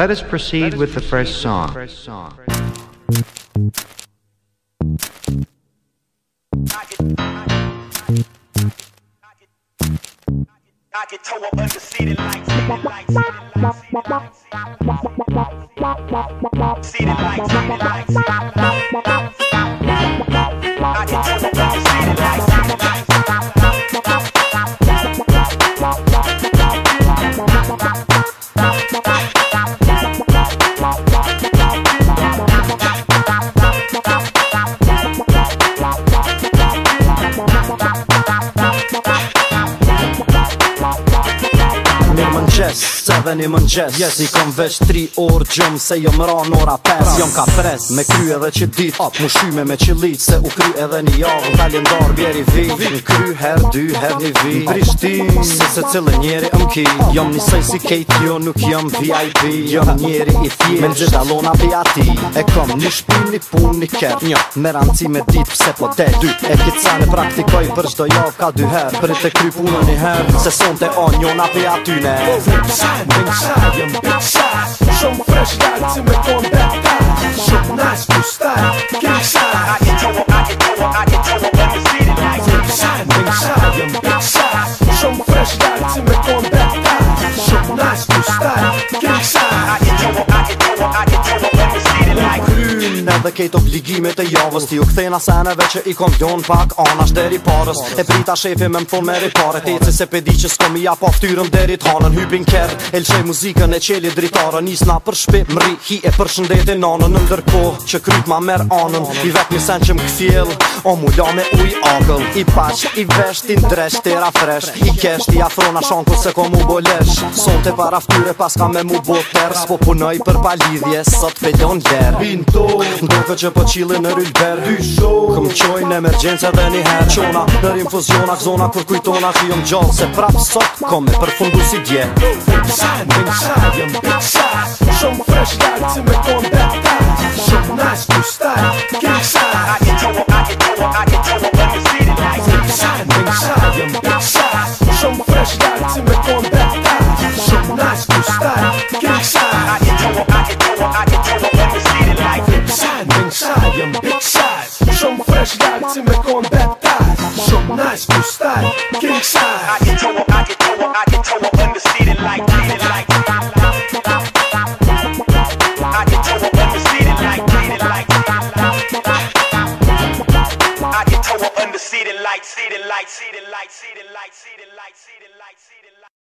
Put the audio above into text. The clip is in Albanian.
Let us proceed with the first song. dhe një mëngjes jes i kom veç tri orë gjëmë se jom më ranë ora pes pra. Jom ka pres, me kry edhe që dit Ap, më shyme me që lit, se u kry edhe një javë Në kalendar bjeri vi, vi Në kry her dy, her një vi Në prishti, se se cilë njeri më ki Jom një sej si kejt jo, nuk jom VIP Jom njeri i thjesht, me në gjitha lona ati E kom një shpi, një pun, një ker Një, me ranëci me dit, pse po te Dy, e kica në praktikoj për shdo javë ka dy her Për i të kry punë një her, se son të anjona pe been shot, I'm big shot. Są fresh guy, to me combat. Są nice, tu style. shot. Edhe në kejt obligimet e javës Ti u këthejnë seneve që i kom djonë pak Anash deri parës E prita shefi me më thonë meri pare Teci se pe që s'ko mi ja paftyrëm deri t'hanën Hypin kërë, Elqe muzikën e qeli dritarën Nis na për shpe, më hi e për shëndetin nanën Në ndërkohë që kryt ma merë anën I vet një sen që më O mu la me uj akëll I paq, i vesht, i ndresh, tira fresh I kesh i afrona shanku se ko mu bolesh Sot e paraftyre pas ka me mu bo pers Po punoj për palidhje, sot fedon Bin Pintoj Doke që po cilin në rullë berë Këm qoj në emergjensja dhe një herë Qona, dër infuziona Këzona, kur kujtona që jom gjallë Se prapë sot, kome për fundu si djerë Jëm pizza, jëm pizza Shumë fresh, gajti me kondeltaj Shumë nice, gustaj, king size A i tëmë, a i tëmë, a i tëmë Për një firin, a i tëmë pizza Jëm Shumë fresh, gajti me kondeltaj Shumë Puszczają big size Some fresh jak cymek on baptized Są nice, style, king size I get told, I get told, I get told Undefeated like, defeated like I get told, undefeated like, defeated like like, seated light, seated like, seated like, seated light, seated like, seated like